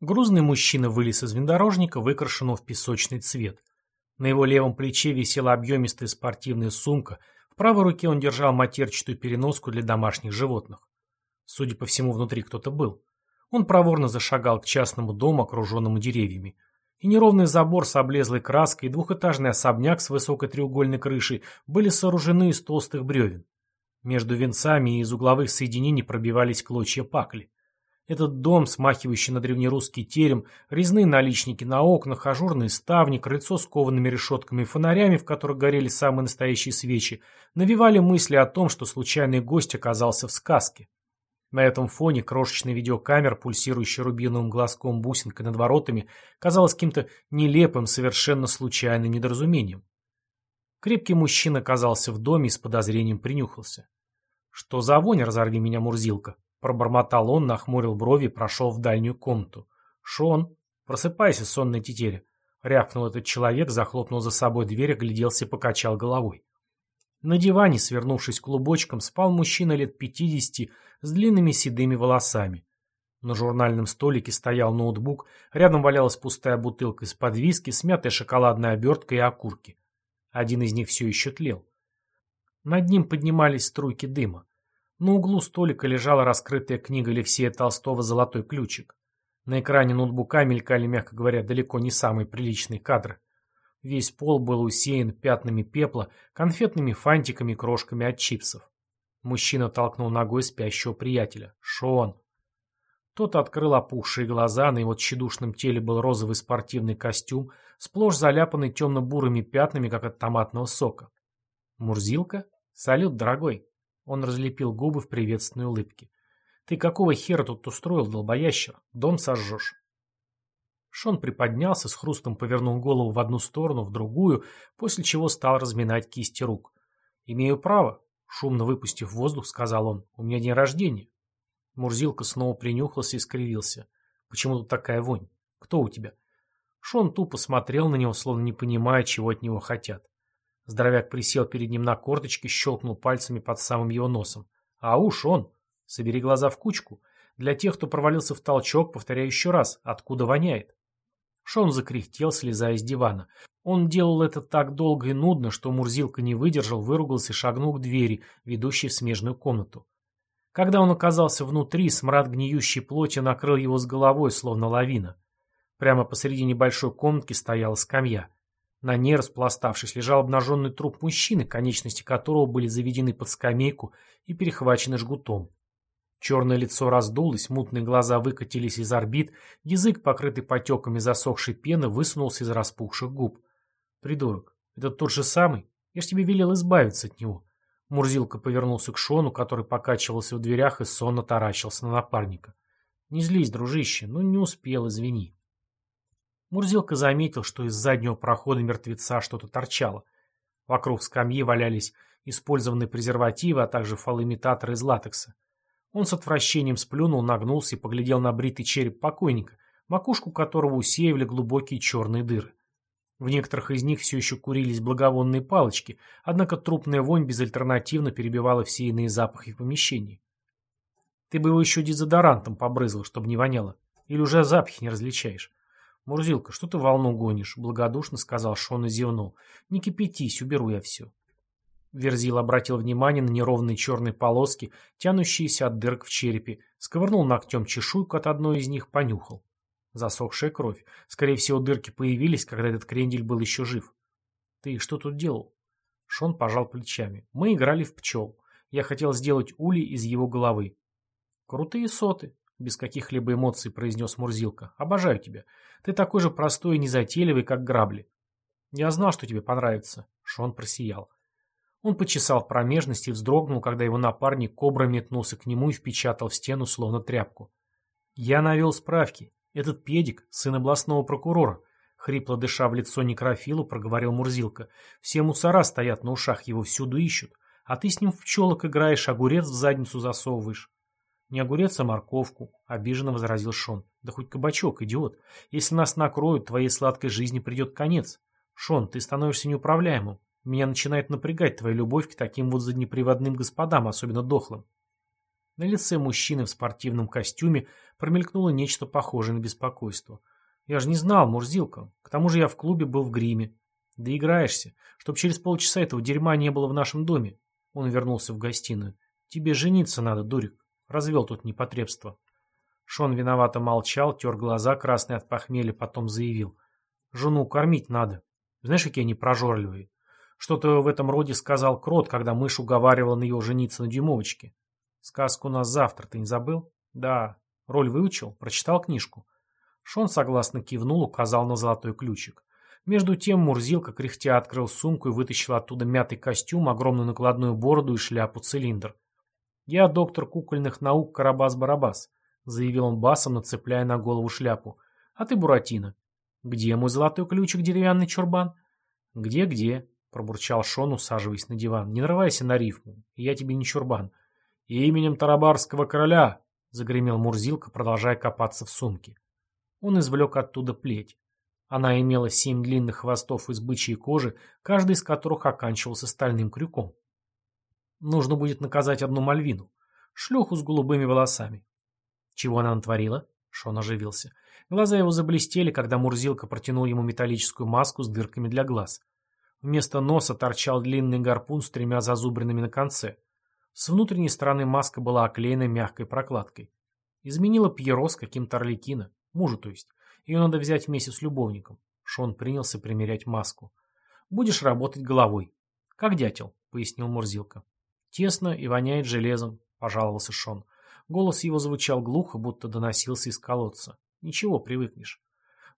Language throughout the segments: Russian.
Грузный мужчина вылез из внедорожника, выкрашенного в песочный цвет. На его левом плече висела объемистая спортивная сумка, в правой руке он держал матерчатую переноску для домашних животных. Судя по всему, внутри кто-то был. Он проворно зашагал к частному дому, окруженному деревьями. И неровный забор с облезлой краской, и двухэтажный особняк с высокой треугольной крышей были сооружены из толстых бревен. Между венцами и из угловых соединений пробивались клочья пакли. Этот дом, смахивающий на древнерусский терем, резные наличники на окнах, ажурные ставни, крыльцо с коваными решетками и фонарями, в которых горели самые настоящие свечи, навевали мысли о том, что случайный гость оказался в сказке. На этом фоне крошечный видеокамер, пульсирующий рубиновым глазком бусинкой над воротами, казалось каким-то нелепым, совершенно случайным недоразумением. Крепкий мужчина оказался в доме и с подозрением принюхался. «Что за вонь, разорви меня, Мурзилка?» Пробормотал он, нахмурил брови прошел в дальнюю комнату. «Шон, просыпайся, сонная тетеря!» Рявкнул этот человек, захлопнул за собой дверь, огляделся и покачал головой. На диване, свернувшись клубочком, спал мужчина лет пятидесяти с длинными седыми волосами. На журнальном столике стоял ноутбук, рядом валялась пустая бутылка из-под виски, смятая шоколадная обертка и окурки. Один из них все еще тлел. Над ним поднимались струйки дыма. На углу столика лежала раскрытая книга Алексея Толстого «Золотой ключик». На экране ноутбука мелькали, мягко говоря, далеко не самые приличные кадры. Весь пол был усеян пятнами пепла, конфетными фантиками крошками от чипсов. Мужчина толкнул ногой спящего приятеля. «Шон!» Тот открыл опухшие глаза, на его тщедушном теле был розовый спортивный костюм, сплошь заляпанный темно-бурыми пятнами, как от томатного сока. «Мурзилка? Салют, дорогой!» Он разлепил губы в приветственной улыбке. «Ты какого хера тут устроил, долбоящер? Дом сожжешь». Шон приподнялся, с хрустом повернул голову в одну сторону, в другую, после чего стал разминать кисти рук. «Имею право», — шумно выпустив воздух, сказал он. «У меня день рождения». Мурзилка снова принюхался и скривился. «Почему тут такая вонь? Кто у тебя?» Шон тупо смотрел на него, словно не понимая, чего от него хотят. Здоровяк присел перед ним на корточки, щелкнул пальцами под самым его носом. А уж он! Собери глаза в кучку. Для тех, кто провалился в толчок, повторяю еще раз, откуда воняет. Шон закряхтел, слезая с дивана. Он делал это так долго и нудно, что Мурзилка не выдержал, выругался и шагнул к двери, ведущей в смежную комнату. Когда он оказался внутри, смрад гниющей плоти накрыл его с головой, словно лавина. Прямо посреди небольшой комнатки стояла скамья. На ней, распластавшись, лежал обнаженный труп мужчины, конечности которого были заведены под скамейку и перехвачены жгутом. Черное лицо раздулось, мутные глаза выкатились из орбит, язык, покрытый потеками засохшей пены, высунулся из распухших губ. «Придурок, это тот же самый? Я ж тебе велел избавиться от него». Мурзилка повернулся к Шону, который покачивался в дверях и сонно таращился на напарника. «Не злись, дружище, ну не успел, извини». Мурзилка заметил, что из заднего прохода мертвеца что-то торчало. Вокруг скамьи валялись использованные презервативы, а также фалоимитаторы из латекса. Он с отвращением сплюнул, нагнулся и поглядел на бритый череп покойника, макушку которого усеивали глубокие черные дыры. В некоторых из них все еще курились благовонные палочки, однако трупная вонь безальтернативно перебивала все иные запахи в помещении. Ты бы его еще дезодорантом побрызгал, чтобы не воняло. Или уже запахи не различаешь. «Мурзилка, что ты волну гонишь?» — благодушно сказал Шон и зевнул. «Не кипятись, уберу я все». Верзил обратил внимание на неровные черные полоски, тянущиеся от дырок в черепе, сковырнул ногтем чешуйку от одной из них, понюхал. Засохшая кровь. Скорее всего, дырки появились, когда этот крендель был еще жив. «Ты что тут делал?» Шон пожал плечами. «Мы играли в пчел. Я хотел сделать улей из его головы». «Крутые соты», — без каких-либо эмоций произнес Мурзилка. «Обожаю тебя. Ты такой же простой и незатейливый, как грабли. Я знал, что тебе понравится. Шон просиял. Он почесал в промежности и вздрогнул, когда его напарник кобра метнулся к нему и впечатал в стену словно тряпку. Я навел справки. Этот педик — сын областного прокурора. Хрипло дыша в лицо некрофилу, проговорил Мурзилка. Все мусора стоят на ушах, его всюду ищут. А ты с ним в пчелок играешь, огурец в задницу засовываешь. Не огурец, а морковку, обиженно возразил Шон. Да хоть кабачок, идиот. Если нас накроют, твоей сладкой жизни придет конец. Шон, ты становишься неуправляемым. Меня начинает напрягать твоя любовь к таким вот заднеприводным господам, особенно дохлым. На лице мужчины в спортивном костюме промелькнуло нечто похожее на беспокойство. «Я же не знал, Мурзилка. К тому же я в клубе был в гриме. Да играешься, чтоб через полчаса этого дерьма не было в нашем доме». Он вернулся в гостиную. «Тебе жениться надо, дурик. Развел тут непотребство». Шон виновато молчал, тер глаза, красные от похмелья, потом заявил. «Жену кормить надо. Знаешь, какие они прожорливые? Что-то в этом роде сказал Крот, когда мышь уговаривала на ее жениться на дюймовочке. Сказку у нас завтра, ты не забыл? Да. Роль выучил? Прочитал книжку? Шон согласно кивнул, указал на золотой ключик. Между тем Мурзилка кряхтя открыл сумку и вытащил оттуда мятый костюм, огромную накладную бороду и шляпу-цилиндр. «Я доктор кукольных наук Карабас-Барабас», — заявил он басом, нацепляя на голову шляпу. «А ты Буратино». «Где мой золотой ключик, деревянный чурбан?» «Где-где?» — пробурчал Шон, усаживаясь на диван. «Не нарывайся на рифму, я тебе не чурбан». «Именем Тарабарского короля!» — загремел Мурзилка, продолжая копаться в сумке. Он извлек оттуда плеть. Она имела семь длинных хвостов из бычьей кожи, каждый из которых оканчивался стальным крюком. Нужно будет наказать одну Мальвину, шлюху с голубыми волосами. Чего она натворила? Шон оживился. Глаза его заблестели, когда Мурзилка протянул ему металлическую маску с дырками для глаз. Вместо носа торчал длинный гарпун с тремя зазубринами на конце. С внутренней стороны маска была оклеена мягкой прокладкой. Изменила Пьеро с каким-то Орликино, мужу то есть. Ее надо взять вместе с любовником. Шон принялся примерять маску. «Будешь работать головой». «Как дятел», — пояснил Мурзилка. «Тесно и воняет железом», — пожаловался Шон. Голос его звучал глухо, будто доносился из колодца. «Ничего, привыкнешь».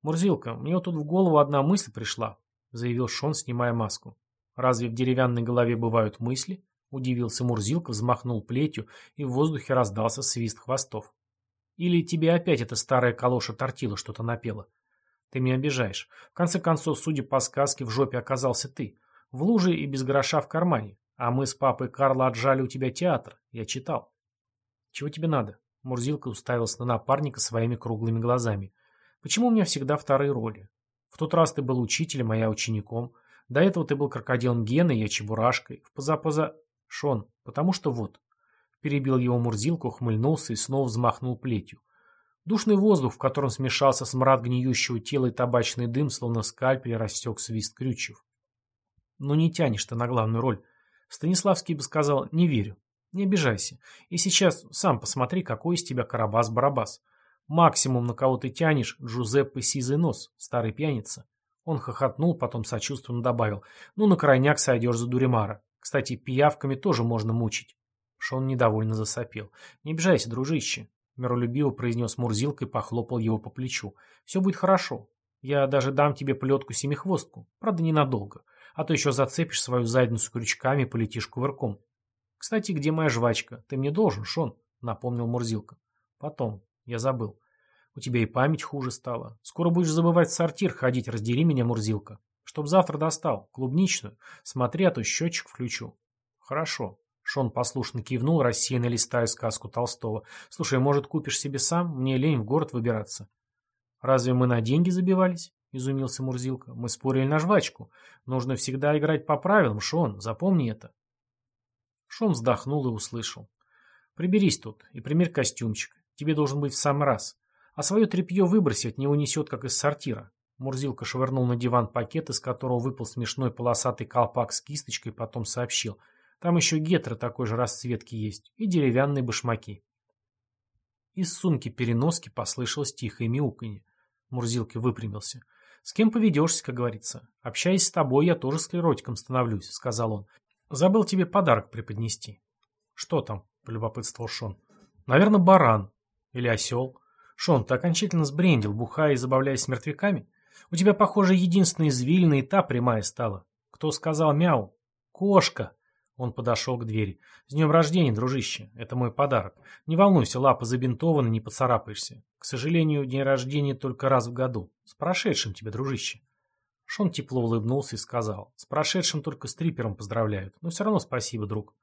«Мурзилка, мне вот тут в голову одна мысль пришла», — заявил Шон, снимая маску. «Разве в деревянной голове бывают мысли?» Удивился Мурзилка, взмахнул плетью, и в воздухе раздался свист хвостов. Или тебе опять эта старая калоша тортила что-то напела? Ты меня обижаешь. В конце концов, судя по сказке, в жопе оказался ты. В луже и без гроша в кармане. А мы с папой Карла отжали у тебя театр. Я читал. Чего тебе надо? Мурзилка уставился на напарника своими круглыми глазами. Почему у меня всегда вторые роли? В тот раз ты был учителем, а я учеником. До этого ты был крокодилом Геной, я чебурашкой. В позапоза... Шон, потому что вот. Перебил его Мурзилку, ухмыльнулся и снова взмахнул плетью. Душный воздух, в котором смешался смрад гниющего тела и табачный дым, словно скальпель, растек свист крючев. Ну не тянешь ты на главную роль. Станиславский бы сказал «не верю». Не обижайся. И сейчас сам посмотри, какой из тебя Карабас-Барабас. Максимум, на кого ты тянешь, Джузеппе Сизый Нос, старый пьяница. Он хохотнул, потом сочувственно добавил. Ну, на крайняк сойдешь за Дуримара. Кстати, пиявками тоже можно мучить. Шон недовольно засопел. «Не обижайся, дружище», — миролюбиво произнес Мурзилка и похлопал его по плечу. «Все будет хорошо. Я даже дам тебе плетку-семихвостку. Правда, ненадолго. А то еще зацепишь свою задницу крючками и полетишь кувырком. Кстати, где моя жвачка? Ты мне должен, Шон», — напомнил Мурзилка. «Потом. Я забыл. У тебя и память хуже стала. Скоро будешь забывать в сортир ходить. Раздели меня, Мурзилка. Чтоб завтра достал. Клубничную. Смотри, а то счетчик включу. Хорошо. Шон послушно кивнул, рассеянно листая сказку Толстого. Слушай, может, купишь себе сам? Мне лень в город выбираться. Разве мы на деньги забивались? Изумился Мурзилка. Мы спорили на жвачку. Нужно всегда играть по правилам, Шон. Запомни это. Шон вздохнул и услышал. Приберись тут и примерь костюмчик. Тебе должен быть в сам раз. А свое тряпье выброси, от него несет, как из сортира. Мурзилка швырнул на диван пакет, из которого выпал смешной полосатый колпак с кисточкой, потом сообщил. Там еще гетро такой же расцветки есть. И деревянные башмаки. Из сумки-переноски послышалось тихое мяуканье. Мурзилка выпрямился. «С кем поведешься, как говорится. Общаясь с тобой, я тоже склеротиком становлюсь», — сказал он. «Забыл тебе подарок преподнести». «Что там?» — полюбопытствовал Шон. «Наверное, баран. Или осел. Шон, ты окончательно сбрендил, бухая и забавляясь с мертвяками?» У тебя, похоже, единственная извилина и та прямая стала. Кто сказал мяу? Кошка. Он подошел к двери. С днем рождения, дружище. Это мой подарок. Не волнуйся, лапа забинтована, не поцарапаешься. К сожалению, день рождения только раз в году. С прошедшим тебе, дружище. Шон тепло улыбнулся и сказал. С прошедшим только стрипером поздравляют. Но все равно спасибо, друг.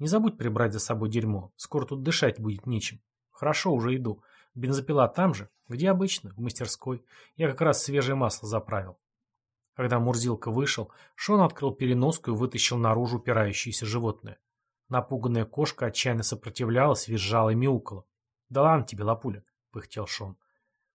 Не забудь прибрать за собой дерьмо. Скоро тут дышать будет нечем. Хорошо, уже иду. Бензопила там же, где обычно, в мастерской. Я как раз свежее масло заправил. Когда Мурзилка вышел, Шон открыл переноску и вытащил наружу упирающееся животное. Напуганная кошка отчаянно сопротивлялась, визжала и мяукала. «Да ладно тебе, лапуля», — пыхтел Шон.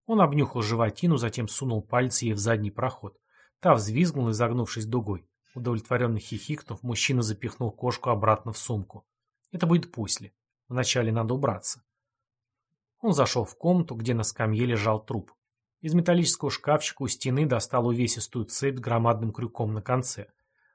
Он обнюхал животину, затем сунул пальцы ей в задний проход. Та взвизгнула, изогнувшись дугой. Удовлетворенно хихикнув, мужчина запихнул кошку обратно в сумку. Это будет после. Вначале надо убраться. Он зашел в комнату, где на скамье лежал труп. Из металлического шкафчика у стены достал увесистую цепь громадным крюком на конце.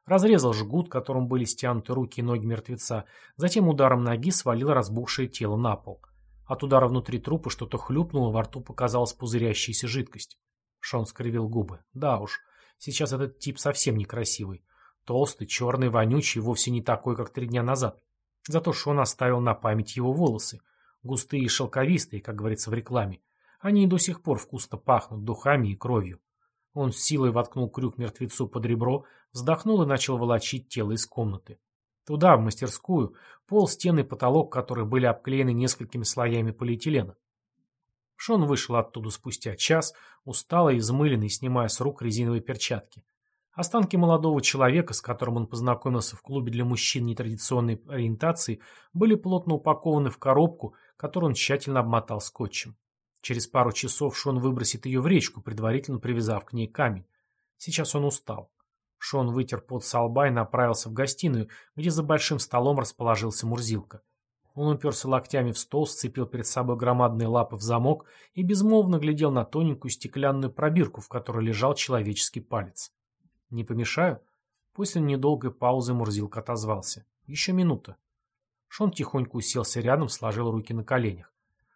Разрезал жгут, которым были стянуты руки и ноги мертвеца, затем ударом ноги свалил разбухшее тело на пол. От удара внутри трупа что-то хлюпнуло, во рту показалась пузырящаяся жидкость. Шон скривил губы. Да уж, сейчас этот тип совсем некрасивый. Толстый, черный, вонючий, вовсе не такой, как три дня назад. Зато Шон оставил на память его волосы. Густые и шелковистые, как говорится в рекламе. Они и до сих пор вкусно пахнут духами и кровью. Он с силой воткнул крюк мертвецу под ребро, вздохнул и начал волочить тело из комнаты. Туда, в мастерскую, пол, стены и потолок, которые были обклеены несколькими слоями полиэтилена. Шон вышел оттуда спустя час, усталый и взмыленный, снимая с рук резиновые перчатки. Останки молодого человека, с которым он познакомился в клубе для мужчин нетрадиционной ориентации, были плотно упакованы в коробку, которую он тщательно обмотал скотчем. Через пару часов Шон выбросит ее в речку, предварительно привязав к ней камень. Сейчас он устал. Шон вытер пот со лба и направился в гостиную, где за большим столом расположился Мурзилка. Он уперся локтями в стол, сцепил перед собой громадные лапы в замок и безмолвно глядел на тоненькую стеклянную пробирку, в которой лежал человеческий палец. «Не помешаю?» После недолгой паузы Мурзилка отозвался. «Еще минута». Шон тихонько уселся рядом, сложил руки на коленях.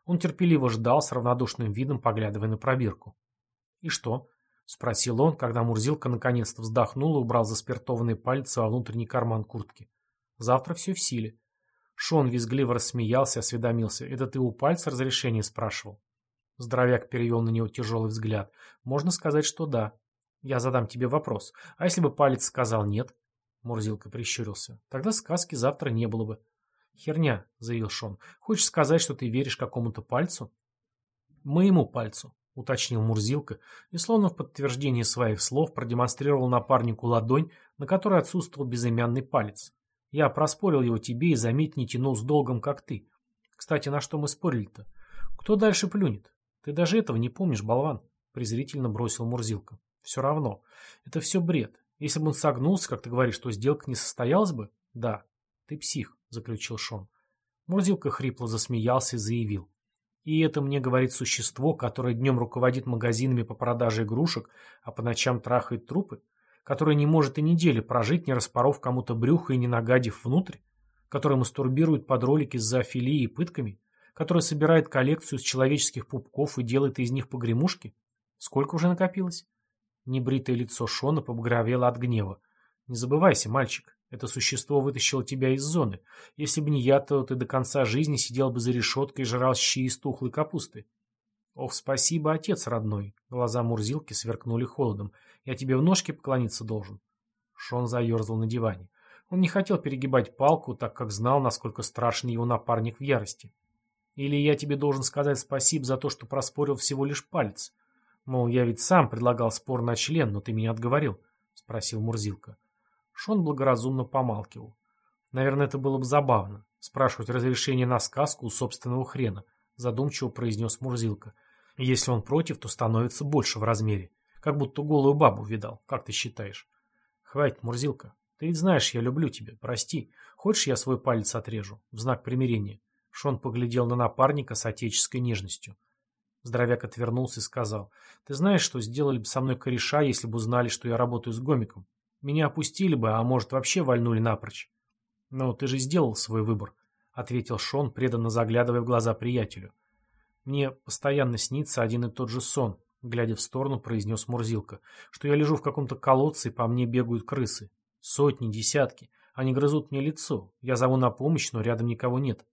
Он терпеливо ждал с равнодушным видом, поглядывая на пробирку. «И что?» — спросил он, когда Мурзилка наконец-то вздохнул и убрал заспиртованные пальцы во внутренний карман куртки. «Завтра все в силе». Шон визгливо рассмеялся, осведомился. «Это ты у пальца разрешение спрашивал?» Здоровяк перевел на него тяжелый взгляд. «Можно сказать, что да. Я задам тебе вопрос. А если бы палец сказал нет? Мурзилка прищурился. Тогда сказки завтра не было бы. Херня, заявил Шон. Хочешь сказать, что ты веришь какому-то пальцу? Моему пальцу, уточнил Мурзилка и, словно в подтверждение своих слов, продемонстрировал напарнику ладонь, на которой отсутствовал безымянный палец. Я проспорил его тебе и, заметь, не тянул с долгом, как ты. Кстати, на что мы спорили-то? Кто дальше плюнет? Ты даже этого не помнишь, болван, презрительно бросил Мурзилка. Все равно. Это все бред. Если бы он согнулся, как ты говоришь, что сделка не состоялась бы? Да. Ты псих, заключил Шон. Мурзилка хрипло засмеялся и заявил. И это мне говорит существо, которое днем руководит магазинами по продаже игрушек, а по ночам трахает трупы, которое не может и недели прожить, не распоров кому-то брюхо и не нагадив внутрь, которое мастурбирует под ролики с зоофилией и пытками, которое собирает коллекцию из человеческих пупков и делает из них погремушки? Сколько уже накопилось? Небритое лицо Шона побагровело от гнева. «Не забывайся, мальчик, это существо вытащило тебя из зоны. Если бы не я, то ты до конца жизни сидел бы за решеткой и жрал щи из тухлой капусты». «Ох, спасибо, отец родной!» Глаза Мурзилки сверкнули холодом. «Я тебе в ножки поклониться должен». Шон заерзал на диване. Он не хотел перегибать палку, так как знал, насколько страшен его напарник в ярости. «Или я тебе должен сказать спасибо за то, что проспорил всего лишь палец. Мол, я ведь сам предлагал спор на член, но ты меня отговорил, спросил Мурзилка. Шон благоразумно помалкивал. Наверное, это было бы забавно, спрашивать разрешение на сказку у собственного хрена, задумчиво произнес Мурзилка. Если он против, то становится больше в размере. Как будто голую бабу видал, как ты считаешь? Хватит, Мурзилка. Ты ведь знаешь, я люблю тебя, прости. Хочешь, я свой палец отрежу, в знак примирения? Шон поглядел на напарника с отеческой нежностью. Здоровяк отвернулся и сказал, «Ты знаешь, что сделали бы со мной кореша, если бы узнали, что я работаю с гомиком? Меня опустили бы, а может, вообще вальнули напрочь». «Но ты же сделал свой выбор», — ответил Шон, преданно заглядывая в глаза приятелю. «Мне постоянно снится один и тот же сон», — глядя в сторону, произнес Мурзилка, «что я лежу в каком-то колодце, и по мне бегают крысы. Сотни, десятки. Они грызут мне лицо. Я зову на помощь, но рядом никого нет».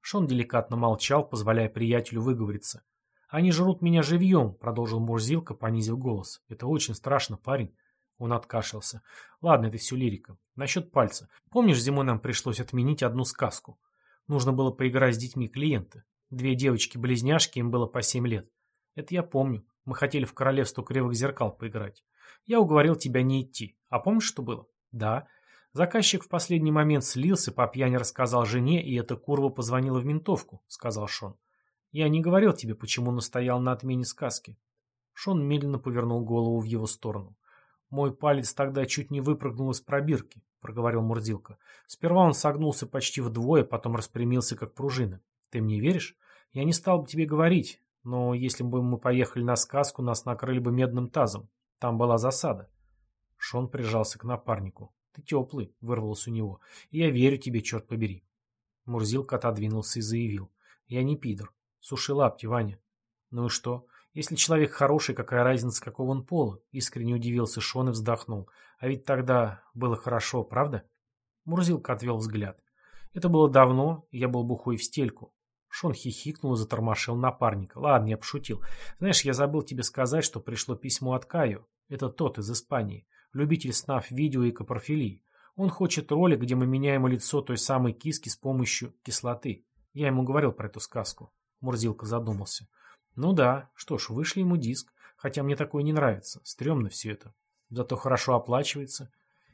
Шон деликатно молчал, позволяя приятелю выговориться. «Они жрут меня живьем», — продолжил Мурзилка, понизив голос. «Это очень страшно, парень». Он откашлялся. «Ладно, это все лирика. Насчет пальца. Помнишь, зимой нам пришлось отменить одну сказку? Нужно было поиграть с детьми клиента. Две девочки-близняшки, им было по семь лет. Это я помню. Мы хотели в королевство кривых зеркал поиграть. Я уговорил тебя не идти. А помнишь, что было? Да. Заказчик в последний момент слился, по пьяни рассказал жене, и эта курва позвонила в ментовку, сказал Шон. Я не говорил тебе, почему настоял на отмене сказки. Шон медленно повернул голову в его сторону. Мой палец тогда чуть не выпрыгнул из пробирки, проговорил Мурзилка. Сперва он согнулся почти вдвое, потом распрямился как пружина. Ты мне веришь? Я не стал бы тебе говорить, но если бы мы поехали на сказку, нас накрыли бы медным тазом. Там была засада. Шон прижался к напарнику. Ты теплый, вырвалось у него. Я верю тебе, черт побери. Мурзилка отодвинулся и заявил. Я не пидор. Суши лапти, Ваня. Ну и что? Если человек хороший, какая разница, какого он пола? Искренне удивился Шон и вздохнул. А ведь тогда было хорошо, правда? Мурзилка отвел взгляд. Это было давно, я был бухой в стельку. Шон хихикнул и затормошил напарника. Ладно, я пошутил. Знаешь, я забыл тебе сказать, что пришло письмо от Каю. Это тот из Испании любитель снав видео и капрофилии. Он хочет ролик, где мы меняем лицо той самой киски с помощью кислоты. Я ему говорил про эту сказку. Мурзилка задумался. Ну да, что ж, вышли ему диск. Хотя мне такое не нравится. Стремно все это. Зато хорошо оплачивается.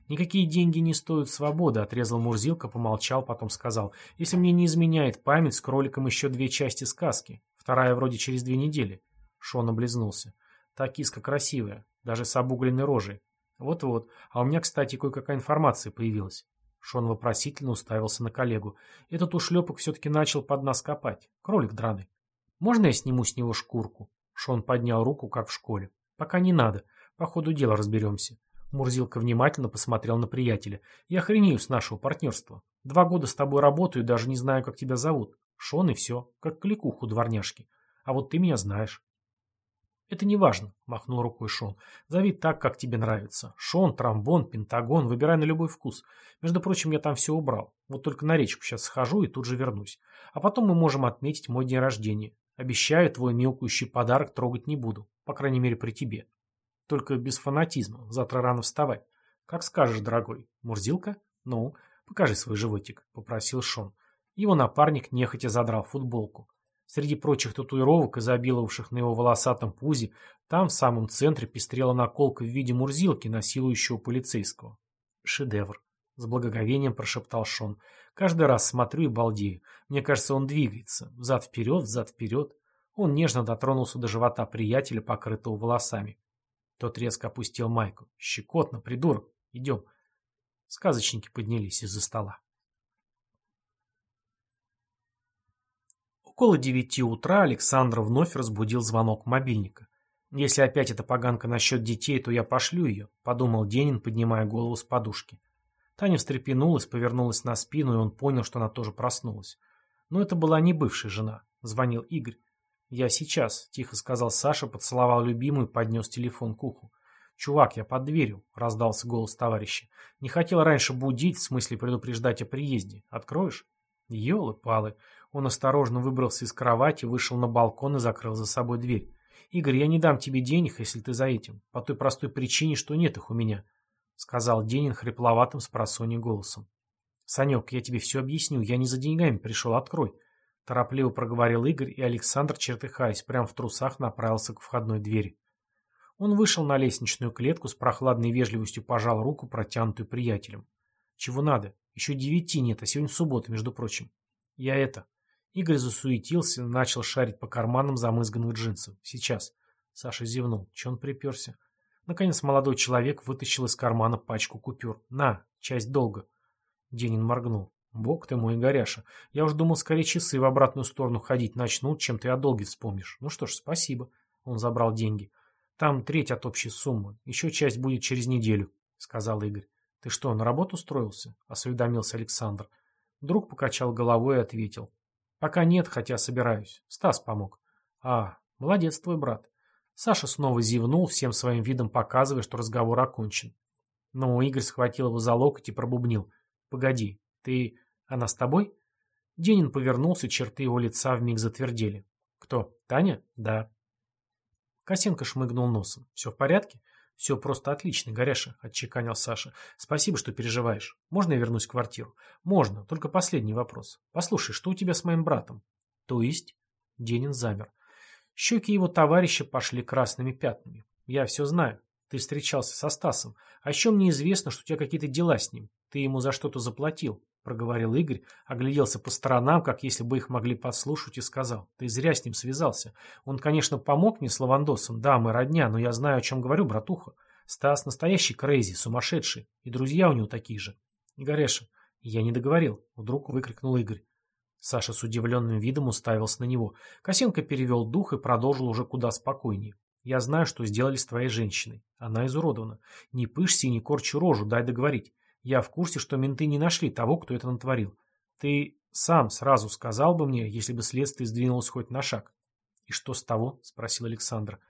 Никакие деньги не стоят свободы, отрезал Мурзилка, помолчал, потом сказал. Если мне не изменяет память, с кроликом еще две части сказки. Вторая вроде через две недели. Шон облизнулся. Та киска красивая, даже с обугленной рожей. Вот-вот. А у меня, кстати, кое-какая информация появилась. Шон вопросительно уставился на коллегу. Этот ушлепок все-таки начал под нас копать. Кролик драный. Можно я сниму с него шкурку? Шон поднял руку, как в школе. Пока не надо. По ходу дела разберемся. Мурзилка внимательно посмотрел на приятеля. Я охренею с нашего партнерства. Два года с тобой работаю, даже не знаю, как тебя зовут. Шон и все, как кликуху дворняжки. А вот ты меня знаешь. «Это не важно», — махнул рукой Шон. «Зови так, как тебе нравится. Шон, тромбон, пентагон, выбирай на любой вкус. Между прочим, я там все убрал. Вот только на речку сейчас схожу и тут же вернусь. А потом мы можем отметить мой день рождения. Обещаю, твой мелкающий подарок трогать не буду. По крайней мере, при тебе. Только без фанатизма. Завтра рано вставать. Как скажешь, дорогой. Мурзилка? Ну, покажи свой животик», — попросил Шон. Его напарник нехотя задрал футболку. Среди прочих татуировок, изобиловавших на его волосатом пузе, там в самом центре пестрела наколка в виде мурзилки, насилующего полицейского. «Шедевр!» — с благоговением прошептал Шон. «Каждый раз смотрю и балдею. Мне кажется, он двигается. Взад-вперед, взад-вперед». Он нежно дотронулся до живота приятеля, покрытого волосами. Тот резко опустил майку. «Щекотно, придурок! Идем!» Сказочники поднялись из-за стола. Около девяти утра Александр вновь разбудил звонок мобильника. «Если опять эта поганка насчет детей, то я пошлю ее», — подумал Денин, поднимая голову с подушки. Таня встрепенулась, повернулась на спину, и он понял, что она тоже проснулась. Но это была не бывшая жена. Звонил Игорь. «Я сейчас», — тихо сказал Саша, поцеловал любимую поднес телефон к уху. «Чувак, я под дверью», — раздался голос товарища. «Не хотел раньше будить, в смысле предупреждать о приезде. Откроешь?» «Елы-палы». Он осторожно выбрался из кровати, вышел на балкон и закрыл за собой дверь. «Игорь, я не дам тебе денег, если ты за этим, по той простой причине, что нет их у меня», — сказал Денин хрипловатым с голосом. «Санек, я тебе все объясню, я не за деньгами пришел, открой», — торопливо проговорил Игорь, и Александр, чертыхаясь, прямо в трусах направился к входной двери. Он вышел на лестничную клетку, с прохладной вежливостью пожал руку, протянутую приятелем. «Чего надо? Еще девяти нет, а сегодня суббота, между прочим». «Я это...» Игорь засуетился, начал шарить по карманам замызганных джинсов. Сейчас. Саша зевнул. Че он приперся? Наконец молодой человек вытащил из кармана пачку купюр. «На, часть долга». Денин моргнул. «Бог ты мой, Горяша. Я уж думал, скорее часы в обратную сторону ходить начнут, чем ты о долге вспомнишь. Ну что ж, спасибо». Он забрал деньги. «Там треть от общей суммы. Еще часть будет через неделю», — сказал Игорь. «Ты что, на работу устроился?» — осведомился Александр. Друг покачал головой и ответил. Пока нет, хотя собираюсь. Стас помог. А, молодец твой брат. Саша снова зевнул, всем своим видом показывая, что разговор окончен. Но Игорь схватил его за локоть и пробубнил. «Погоди, ты... Она с тобой?» Денин повернулся, черты его лица вмиг затвердели. «Кто? Таня?» «Да». Косенко шмыгнул носом. «Все в порядке?» «Все просто отлично, Горяша», — отчеканил Саша. «Спасибо, что переживаешь. Можно я вернусь в квартиру?» «Можно. Только последний вопрос. Послушай, что у тебя с моим братом?» «То есть?» Денин замер. Щеки его товарища пошли красными пятнами. «Я все знаю. Ты встречался со Стасом. А еще мне известно, что у тебя какие-то дела с ним. Ты ему за что-то заплатил, проговорил Игорь, огляделся по сторонам, как если бы их могли подслушать, и сказал. Ты зря с ним связался. Он, конечно, помог мне с Лавандосом, да, мы родня, но я знаю, о чем говорю, братуха. Стас настоящий крейзи, сумасшедший, и друзья у него такие же. Игореша, я не договорил, вдруг выкрикнул Игорь. Саша с удивленным видом уставился на него. Косенко перевел дух и продолжил уже куда спокойнее. «Я знаю, что сделали с твоей женщиной. Она изуродована. Не пышься и не корчи рожу, дай договорить. Я в курсе, что менты не нашли того, кто это натворил. Ты сам сразу сказал бы мне, если бы следствие сдвинулось хоть на шаг». «И что с того?» – спросил Александр.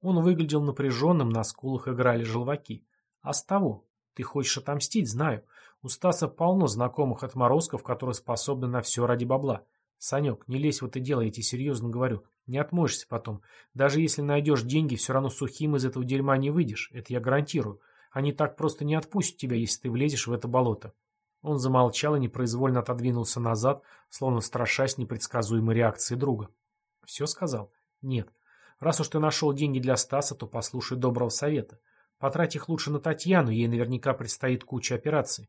Он выглядел напряженным, на скулах играли желваки. «А с того? Ты хочешь отомстить, знаю. У Стаса полно знакомых отморозков, которые способны на все ради бабла. Санек, не лезь в это дело, я тебе серьезно говорю. Не отмоешься потом. Даже если найдешь деньги, все равно сухим из этого дерьма не выйдешь. Это я гарантирую. Они так просто не отпустят тебя, если ты влезешь в это болото. Он замолчал и непроизвольно отодвинулся назад, словно страшась непредсказуемой реакции друга. Все сказал? Нет. Раз уж ты нашел деньги для Стаса, то послушай доброго совета. Потрать их лучше на Татьяну, ей наверняка предстоит куча операций.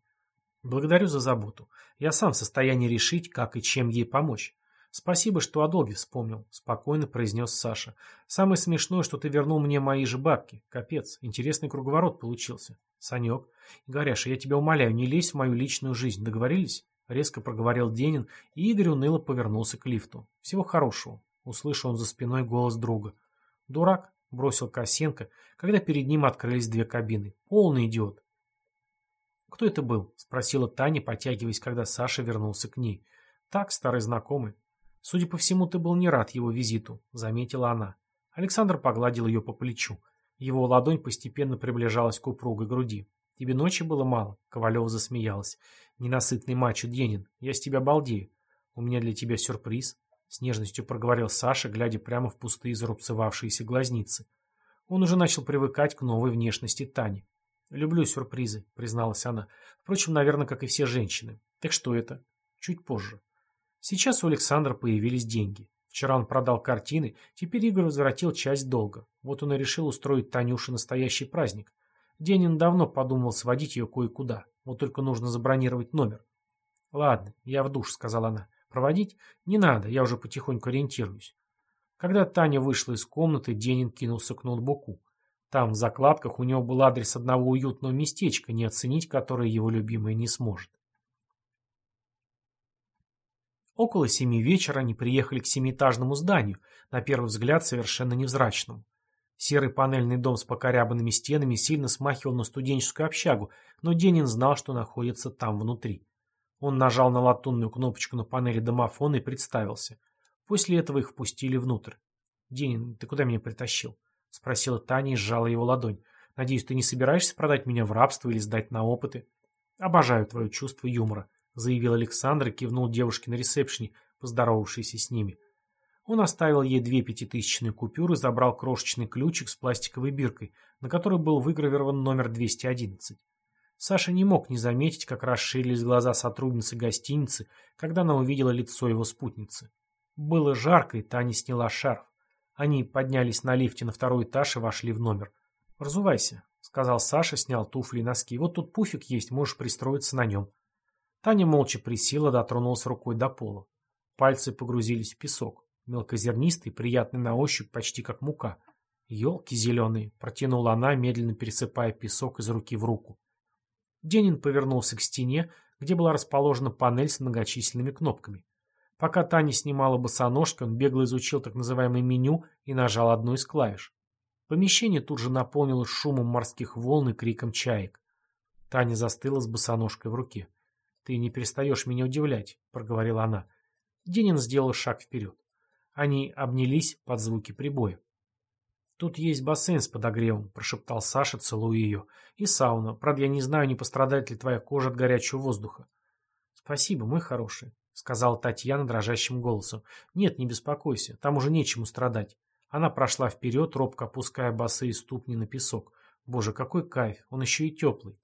Благодарю за заботу. Я сам в состоянии решить, как и чем ей помочь. Спасибо, что о долге вспомнил, спокойно произнес Саша. Самое смешное, что ты вернул мне мои же бабки. Капец, интересный круговорот получился. Санек. Игоряша, я тебя умоляю, не лезь в мою личную жизнь. Договорились? Резко проговорил Денин, и Игорь уныло повернулся к лифту. Всего хорошего. Услышал он за спиной голос друга. Дурак, бросил Косенко, когда перед ним открылись две кабины. Полный идиот. «Кто это был?» – спросила Таня, потягиваясь, когда Саша вернулся к ней. «Так, старый знакомый. Судя по всему, ты был не рад его визиту», – заметила она. Александр погладил ее по плечу. Его ладонь постепенно приближалась к упругой груди. «Тебе ночи было мало?» – Ковалева засмеялась. «Ненасытный мачо Денин, я с тебя балдею. У меня для тебя сюрприз», – с нежностью проговорил Саша, глядя прямо в пустые зарубцевавшиеся глазницы. Он уже начал привыкать к новой внешности Тани. «Люблю сюрпризы», — призналась она. «Впрочем, наверное, как и все женщины. Так что это?» «Чуть позже». Сейчас у Александра появились деньги. Вчера он продал картины, теперь Игорь возвратил часть долга. Вот он и решил устроить Танюше настоящий праздник. Денин давно подумал сводить ее кое-куда. Вот только нужно забронировать номер. «Ладно, я в душ», — сказала она. «Проводить? Не надо, я уже потихоньку ориентируюсь». Когда Таня вышла из комнаты, Денин кинулся к ноутбуку. Там, в закладках, у него был адрес одного уютного местечка, не оценить которое его любимая не сможет. Около семи вечера они приехали к семиэтажному зданию, на первый взгляд совершенно невзрачному. Серый панельный дом с покорябанными стенами сильно смахивал на студенческую общагу, но Денин знал, что находится там внутри. Он нажал на латунную кнопочку на панели домофона и представился. После этого их впустили внутрь. «Денин, ты куда меня притащил?» — спросила Таня и сжала его ладонь. «Надеюсь, ты не собираешься продать меня в рабство или сдать на опыты?» «Обожаю твое чувство юмора», — заявил Александр и кивнул девушке на ресепшене, поздоровавшейся с ними. Он оставил ей две пятитысячные купюры забрал крошечный ключик с пластиковой биркой, на которой был выгравирован номер 211. Саша не мог не заметить, как расширились глаза сотрудницы гостиницы, когда она увидела лицо его спутницы. Было жарко, и Таня сняла шарф. Они поднялись на лифте на второй этаж и вошли в номер. «Разувайся», — сказал Саша, снял туфли и носки. «Вот тут пуфик есть, можешь пристроиться на нем». Таня молча присела, дотронулась рукой до пола. Пальцы погрузились в песок. Мелкозернистый, приятный на ощупь, почти как мука. «Елки зеленые!» — протянула она, медленно пересыпая песок из руки в руку. Денин повернулся к стене, где была расположена панель с многочисленными кнопками. Пока Таня снимала босоножки, он бегло изучил так называемое меню и нажал одну из клавиш. Помещение тут же наполнилось шумом морских волн и криком чаек. Таня застыла с босоножкой в руке. «Ты не перестаешь меня удивлять», — проговорила она. Денин сделал шаг вперед. Они обнялись под звуки прибоя. «Тут есть бассейн с подогревом», — прошептал Саша, целуя ее. «И сауна. Правда, я не знаю, не пострадает ли твоя кожа от горячего воздуха». «Спасибо, мой хороший», сказала Татьяна дрожащим голосом. «Нет, не беспокойся, там уже нечему страдать». Она прошла вперед, робко опуская босые ступни на песок. Боже, какой кайф, он еще и теплый.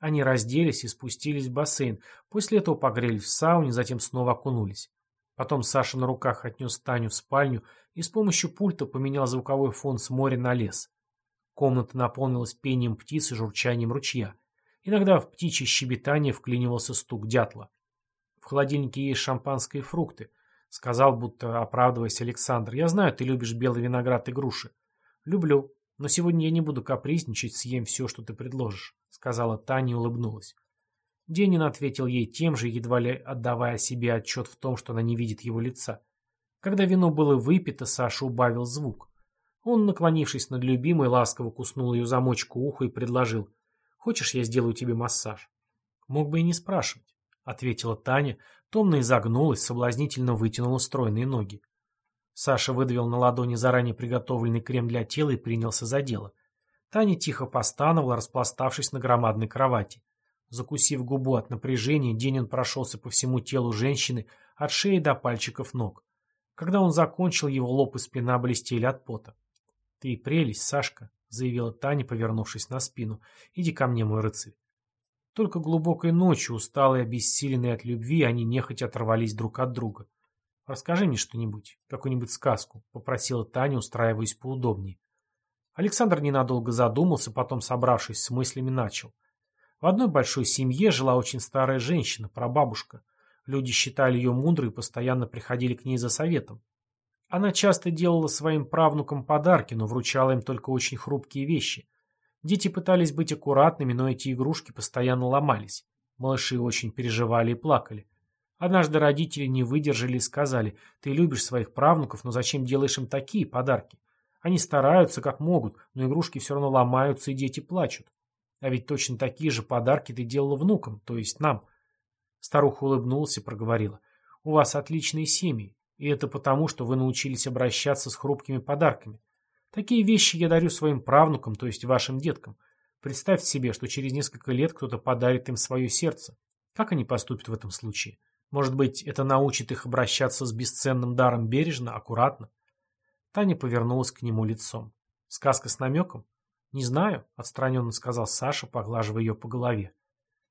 Они разделись и спустились в бассейн, после этого погрелись в сауне, затем снова окунулись. Потом Саша на руках отнес Таню в спальню и с помощью пульта поменял звуковой фон с моря на лес. Комната наполнилась пением птиц и журчанием ручья. Иногда в птичье щебетание вклинивался стук дятла. В холодильнике есть шампанское и фрукты. Сказал, будто оправдываясь Александр. Я знаю, ты любишь белый виноград и груши. Люблю. Но сегодня я не буду капризничать, съем все, что ты предложишь, сказала Таня и улыбнулась. Денин ответил ей тем же, едва ли отдавая себе отчет в том, что она не видит его лица. Когда вино было выпито, Саша убавил звук. Он, наклонившись над любимой, ласково куснул ее замочку уха и предложил. «Хочешь, я сделаю тебе массаж?» «Мог бы и не спрашивать», — ответила Таня, томно изогнулась, соблазнительно вытянула стройные ноги. Саша выдавил на ладони заранее приготовленный крем для тела и принялся за дело. Таня тихо постановала, распластавшись на громадной кровати. Закусив губу от напряжения, Денин прошелся по всему телу женщины от шеи до пальчиков ног. Когда он закончил, его лоб и спина блестели от пота. «Ты прелесть, Сашка», — заявила Таня, повернувшись на спину. «Иди ко мне, мой рыцарь». Только глубокой ночью, усталые обессиленные от любви, они нехотя оторвались друг от друга. «Расскажи мне что-нибудь, какую-нибудь сказку», — попросила Таня, устраиваясь поудобнее. Александр ненадолго задумался, потом, собравшись с мыслями, начал. В одной большой семье жила очень старая женщина, прабабушка. Люди считали ее мудрой и постоянно приходили к ней за советом. Она часто делала своим правнукам подарки, но вручала им только очень хрупкие вещи. Дети пытались быть аккуратными, но эти игрушки постоянно ломались. Малыши очень переживали и плакали. Однажды родители не выдержали и сказали, ты любишь своих правнуков, но зачем делаешь им такие подарки? Они стараются как могут, но игрушки все равно ломаются и дети плачут. А ведь точно такие же подарки ты делала внукам, то есть нам. Старуха улыбнулась и проговорила. У вас отличные семьи. И это потому, что вы научились обращаться с хрупкими подарками. Такие вещи я дарю своим правнукам, то есть вашим деткам. Представьте себе, что через несколько лет кто-то подарит им свое сердце. Как они поступят в этом случае? Может быть, это научит их обращаться с бесценным даром бережно, аккуратно? Таня повернулась к нему лицом. Сказка с намеком? Не знаю, отстраненно сказал Саша, поглаживая ее по голове.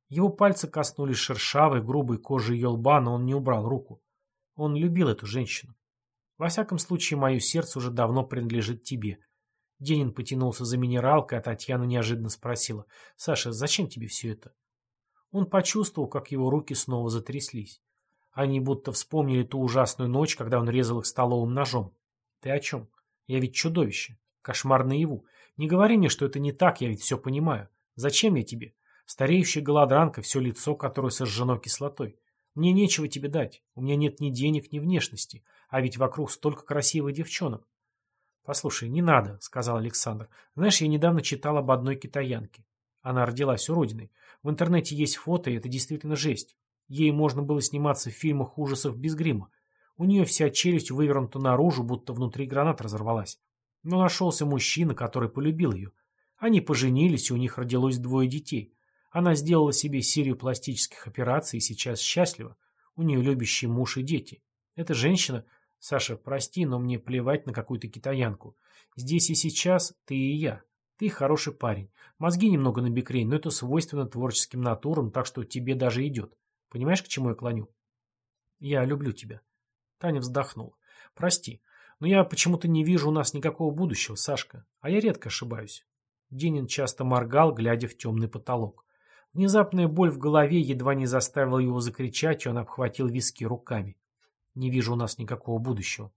Его пальцы коснулись шершавой, грубой кожи ее лба, но он не убрал руку. Он любил эту женщину. Во всяком случае, мое сердце уже давно принадлежит тебе. Денин потянулся за минералкой, а Татьяна неожиданно спросила. «Саша, зачем тебе все это?» Он почувствовал, как его руки снова затряслись. Они будто вспомнили ту ужасную ночь, когда он резал их столовым ножом. «Ты о чем? Я ведь чудовище. Кошмар наяву. Не говори мне, что это не так, я ведь все понимаю. Зачем я тебе? Стареющая голодранка, все лицо, которое сожжено кислотой. Мне нечего тебе дать. У меня нет ни денег, ни внешности. А ведь вокруг столько красивых девчонок. Послушай, не надо, сказал Александр. Знаешь, я недавно читал об одной китаянке. Она родилась уродиной. В интернете есть фото, и это действительно жесть. Ей можно было сниматься в фильмах ужасов без грима. У нее вся челюсть вывернута наружу, будто внутри гранат разорвалась. Но нашелся мужчина, который полюбил ее. Они поженились, и у них родилось двое детей. Она сделала себе серию пластических операций и сейчас счастлива. У нее любящий муж и дети. Эта женщина... Саша, прости, но мне плевать на какую-то китаянку. Здесь и сейчас ты и я. Ты хороший парень. Мозги немного набекрень, но это свойственно творческим натурам, так что тебе даже идет. Понимаешь, к чему я клоню? Я люблю тебя. Таня вздохнула. Прости, но я почему-то не вижу у нас никакого будущего, Сашка. А я редко ошибаюсь. Денин часто моргал, глядя в темный потолок. Внезапная боль в голове едва не заставила его закричать, и он обхватил виски руками. «Не вижу у нас никакого будущего».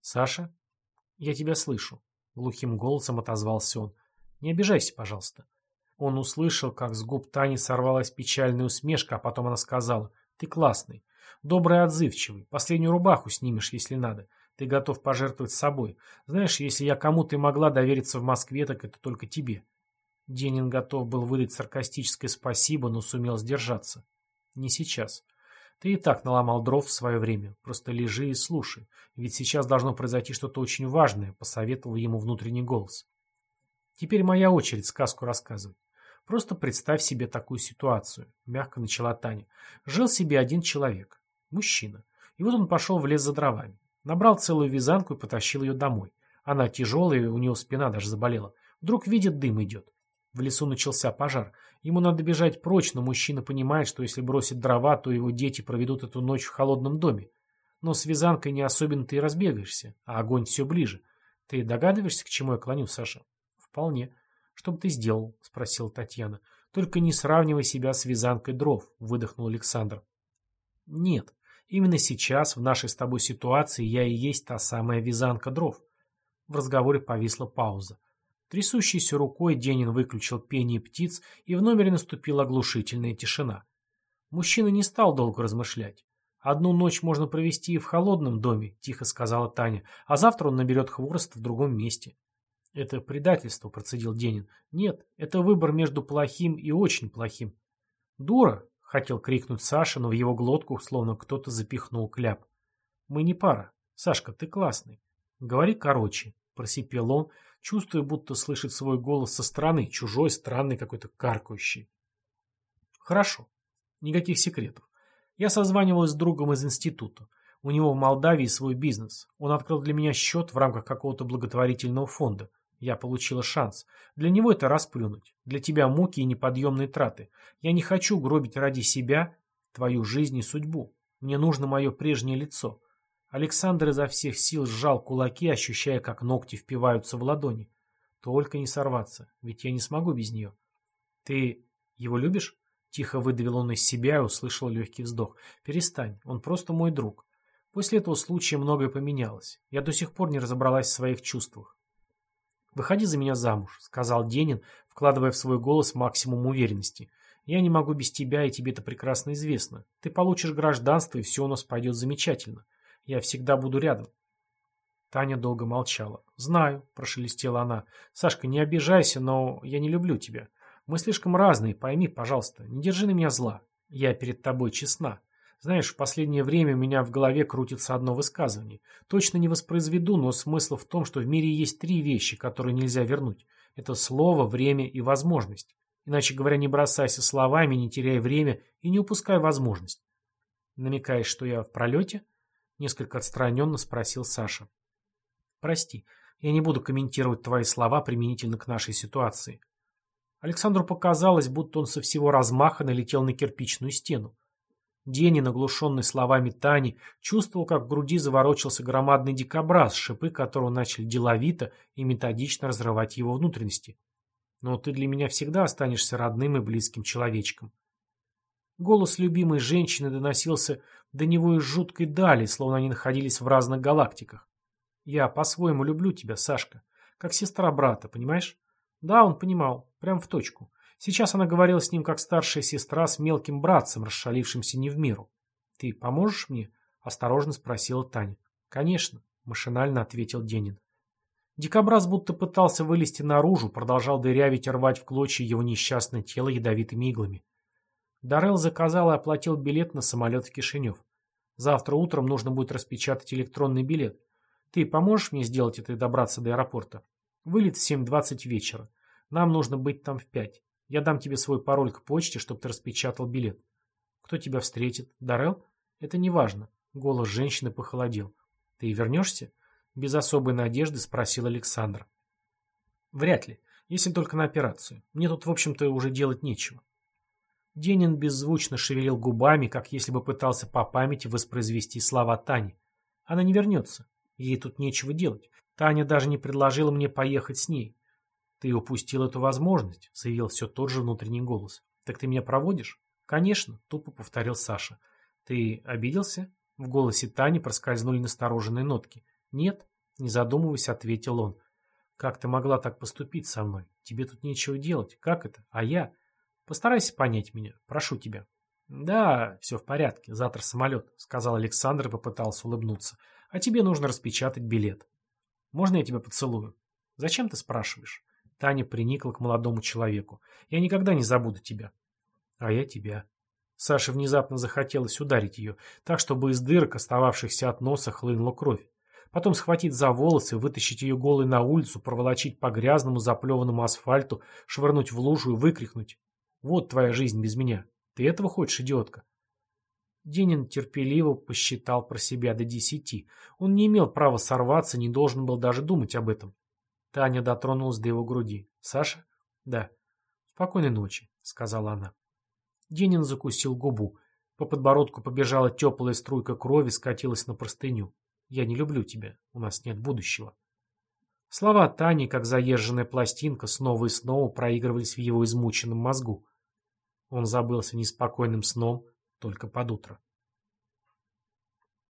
«Саша?» «Я тебя слышу», — глухим голосом отозвался он. «Не обижайся, пожалуйста». Он услышал, как с губ Тани сорвалась печальная усмешка, а потом она сказала, «Ты классный, добрый отзывчивый, последнюю рубаху снимешь, если надо. Ты готов пожертвовать собой. Знаешь, если я кому-то и могла довериться в Москве, так это только тебе. Денин готов был выдать саркастическое спасибо, но сумел сдержаться. Не сейчас. Ты и так наломал дров в свое время. Просто лежи и слушай. Ведь сейчас должно произойти что-то очень важное, посоветовал ему внутренний голос. Теперь моя очередь сказку рассказывать. Просто представь себе такую ситуацию, мягко начала Таня. Жил себе один человек, мужчина. И вот он пошел в лес за дровами. Набрал целую вязанку и потащил ее домой. Она тяжелая, у него спина даже заболела. Вдруг видит, дым идет. В лесу начался пожар. Ему надо бежать прочь, но мужчина понимает, что если бросит дрова, то его дети проведут эту ночь в холодном доме. Но с вязанкой не особенно ты и разбегаешься, а огонь все ближе. Ты догадываешься, к чему я клоню, Саша? Вполне. Что бы ты сделал? Спросила Татьяна. Только не сравнивай себя с вязанкой дров, выдохнул Александр. Нет, именно сейчас, в нашей с тобой ситуации, я и есть та самая вязанка дров. В разговоре повисла пауза. Трясущейся рукой Денин выключил пение птиц, и в номере наступила оглушительная тишина. Мужчина не стал долго размышлять. «Одну ночь можно провести и в холодном доме», — тихо сказала Таня, «а завтра он наберет хворост в другом месте». «Это предательство», — процедил Денин. «Нет, это выбор между плохим и очень плохим». «Дура!» — хотел крикнуть Саша, но в его глотку словно кто-то запихнул кляп. «Мы не пара. Сашка, ты классный. Говори короче», — просипел он, чувствуя, будто слышит свой голос со стороны, чужой, странный, какой-то каркающий. «Хорошо. Никаких секретов. Я созванивалась с другом из института. У него в Молдавии свой бизнес. Он открыл для меня счет в рамках какого-то благотворительного фонда. Я получила шанс. Для него это расплюнуть. Для тебя муки и неподъемные траты. Я не хочу гробить ради себя твою жизнь и судьбу. Мне нужно мое прежнее лицо. Александр изо всех сил сжал кулаки, ощущая, как ногти впиваются в ладони. Только не сорваться, ведь я не смогу без нее. Ты его любишь? Тихо выдавил он из себя и услышал легкий вздох. «Перестань, он просто мой друг. После этого случая многое поменялось. Я до сих пор не разобралась в своих чувствах. «Выходи за меня замуж», — сказал Денин, вкладывая в свой голос максимум уверенности. «Я не могу без тебя, и тебе это прекрасно известно. Ты получишь гражданство, и все у нас пойдет замечательно. Я всегда буду рядом». Таня долго молчала. «Знаю», — прошелестела она. «Сашка, не обижайся, но я не люблю тебя. Мы слишком разные, пойми, пожалуйста, не держи на меня зла. Я перед тобой честна. Знаешь, в последнее время у меня в голове крутится одно высказывание. Точно не воспроизведу, но смысл в том, что в мире есть три вещи, которые нельзя вернуть. Это слово, время и возможность. Иначе говоря, не бросайся словами, не теряй время и не упускай возможность. Намекаешь, что я в пролете? Несколько отстраненно спросил Саша. Прости, я не буду комментировать твои слова применительно к нашей ситуации. Александру показалось, будто он со всего размаха налетел на кирпичную стену. Денин, оглушенный словами Тани, чувствовал, как в груди заворочился громадный дикобраз, шипы которого начали деловито и методично разрывать его внутренности. «Но ты для меня всегда останешься родным и близким человечком». Голос любимой женщины доносился до него из жуткой дали, словно они находились в разных галактиках. «Я по-своему люблю тебя, Сашка, как сестра брата, понимаешь?» Да, он понимал, прям в точку. Сейчас она говорила с ним как старшая сестра с мелким братцем, расшалившимся не в меру. «Ты поможешь мне?» – осторожно спросила Таня. «Конечно», – машинально ответил Денин. Дикобраз будто пытался вылезти наружу, продолжал дырявить рвать в клочья его несчастное тело ядовитыми иглами. Дарел заказал и оплатил билет на самолет в Кишинев. Завтра утром нужно будет распечатать электронный билет. Ты поможешь мне сделать это и добраться до аэропорта? Вылет в 7.20 вечера. Нам нужно быть там в 5. Я дам тебе свой пароль к почте, чтобы ты распечатал билет. Кто тебя встретит? Дарел? Это не важно. Голос женщины похолодел. Ты вернешься? Без особой надежды спросил Александр. Вряд ли. Если только на операцию. Мне тут, в общем-то, уже делать нечего. Денин беззвучно шевелил губами, как если бы пытался по памяти воспроизвести слова Тани. Она не вернется. Ей тут нечего делать. Таня даже не предложила мне поехать с ней. Ты упустил эту возможность, заявил все тот же внутренний голос. Так ты меня проводишь? Конечно, тупо повторил Саша. Ты обиделся? В голосе Тани проскользнули настороженные нотки. Нет, не задумываясь, ответил он. Как ты могла так поступить со мной? Тебе тут нечего делать. Как это? А я? Постарайся понять меня. Прошу тебя. Да, все в порядке. Завтра самолет, сказал Александр и попытался улыбнуться. А тебе нужно распечатать билет. Можно я тебя поцелую? Зачем ты спрашиваешь? Таня приникла к молодому человеку. Я никогда не забуду тебя. А я тебя. Саше внезапно захотелось ударить ее, так, чтобы из дырок, остававшихся от носа, хлынула кровь. Потом схватить за волосы, вытащить ее голой на улицу, проволочить по грязному заплеванному асфальту, швырнуть в лужу и выкрикнуть. «Вот твоя жизнь без меня. Ты этого хочешь, идиотка?» Денин терпеливо посчитал про себя до десяти. Он не имел права сорваться, не должен был даже думать об этом. Таня дотронулась до его груди. «Саша?» «Да». «Спокойной ночи», — сказала она. Денин закусил губу. По подбородку побежала теплая струйка крови, скатилась на простыню. «Я не люблю тебя. У нас нет будущего». Слова Тани, как заезженная пластинка, снова и снова проигрывались в его измученном мозгу. Он забылся неспокойным сном только под утро.